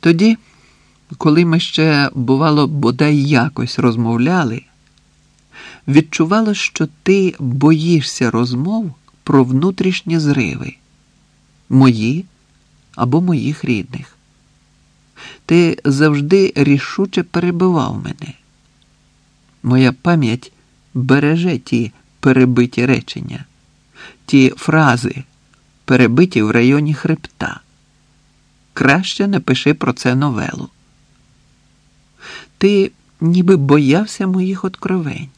Тоді, коли ми ще, бувало, бодай якось розмовляли, відчувала, що ти боїшся розмов про внутрішні зриви, мої або моїх рідних. Ти завжди рішуче перебивав мене. Моя пам'ять береже ті перебиті речення, ті фрази, перебиті в районі хребта. Краще напиши про це новелу. Ти ніби боявся моїх откровень.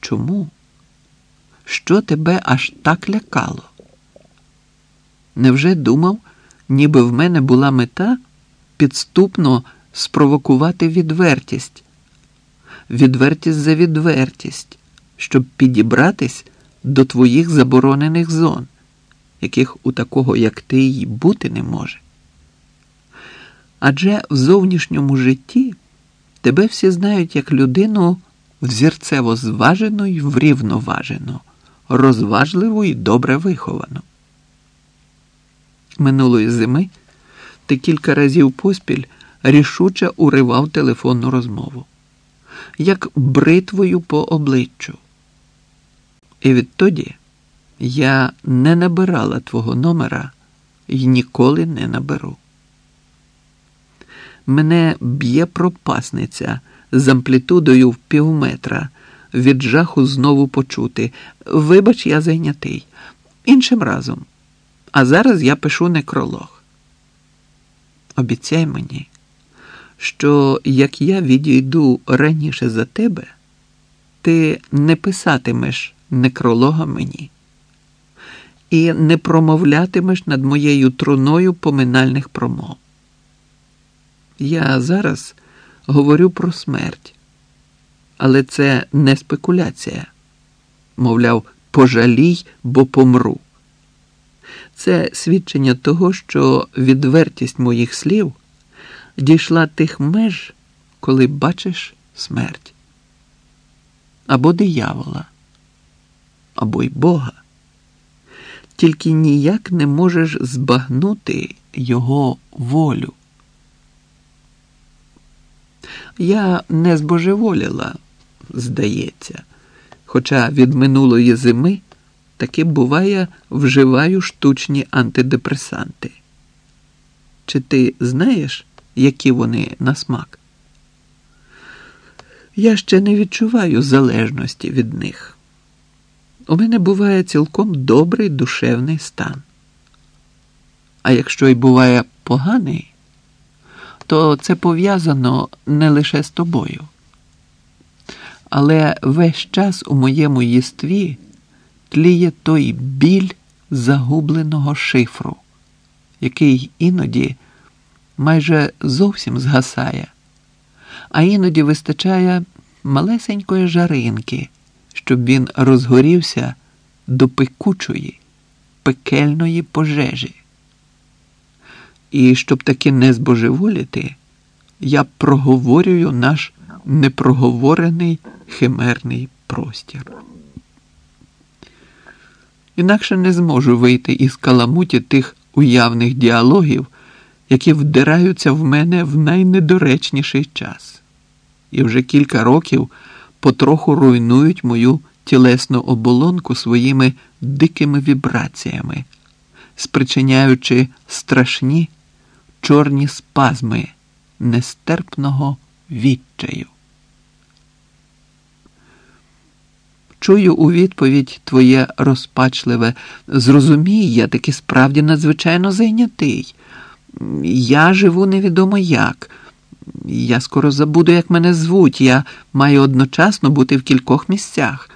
Чому? Що тебе аж так лякало? Невже думав, ніби в мене була мета підступно спровокувати відвертість, відвертість за відвертість, щоб підібратись до твоїх заборонених зон, яких у такого, як ти, й бути не може? Адже в зовнішньому житті тебе всі знають як людину взірцево зважену й врівноважену, розважливу й добре виховану. Минулої зими ти кілька разів поспіль рішуче уривав телефонну розмову, як бритвою по обличчю. І відтоді я не набирала твого номера і ніколи не наберу. Мене б'є пропасниця з амплітудою в півметра, від жаху знову почути. Вибач, я зайнятий. Іншим разом. А зараз я пишу некролог. Обіцяй мені, що як я відійду раніше за тебе, ти не писатимеш некролога мені і не промовлятимеш над моєю труною поминальних промов. Я зараз говорю про смерть, але це не спекуляція. Мовляв, пожалій, бо помру. Це свідчення того, що відвертість моїх слів дійшла тих меж, коли бачиш смерть. Або диявола, або й Бога. Тільки ніяк не можеш збагнути його волю. Я не збожеволіла, здається, хоча від минулої зими таки буває вживаю штучні антидепресанти. Чи ти знаєш, які вони на смак? Я ще не відчуваю залежності від них. У мене буває цілком добрий душевний стан. А якщо й буває поганий, то це пов'язано не лише з тобою. Але весь час у моєму єстві тліє той біль загубленого шифру, який іноді майже зовсім згасає, а іноді вистачає малесенької жаринки, щоб він розгорівся до пекучої, пекельної пожежі. І щоб таки не збожеволіти, я проговорюю наш непроговорений химерний простір. Інакше не зможу вийти із каламуті тих уявних діалогів, які вдираються в мене в найнедоречніший час, і вже кілька років потроху руйнують мою тілесну оболонку своїми дикими вібраціями, спричиняючи страшні чорні спазми нестерпного відчаю. Чую у відповідь твоє розпачливе зрозумій, я таки справді надзвичайно зайнятий. Я живу невідомо як. Я скоро забуду, як мене звуть. Я маю одночасно бути в кількох місцях,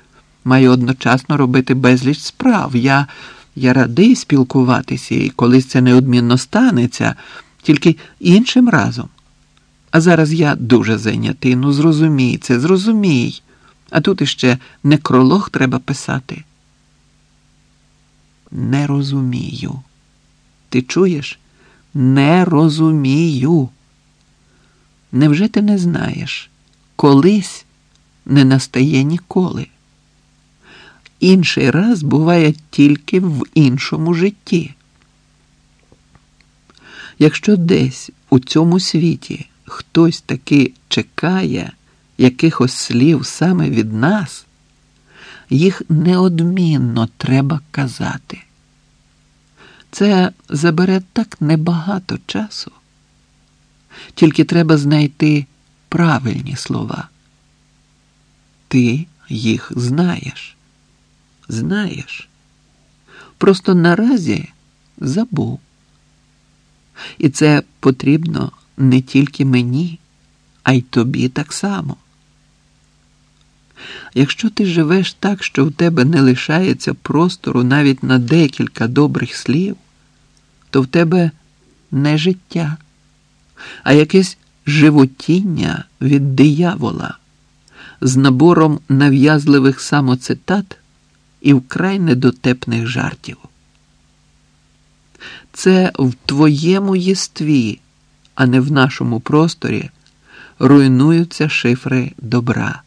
маю одночасно робити безліч справ. Я я радий спілкуватися, і колись це неодмінно станеться, тільки іншим разом. А зараз я дуже зайнятий. Ну зрозумій це, зрозумій. А тут іще некролог треба писати. Не розумію. Ти чуєш? Не розумію. Невже ти не знаєш? Колись не настає ніколи. Інший раз буває тільки в іншому житті. Якщо десь у цьому світі хтось таки чекає якихось слів саме від нас, їх неодмінно треба казати. Це забере так небагато часу, тільки треба знайти правильні слова. Ти їх знаєш, знаєш. Просто наразі забув. І це потрібно не тільки мені, а й тобі так само. Якщо ти живеш так, що в тебе не лишається простору навіть на декілька добрих слів, то в тебе не життя, а якесь животіння від диявола з набором нав'язливих самоцитат і вкрай недотепних жартів. Це в твоєму єстві, а не в нашому просторі руйнуються шифри добра.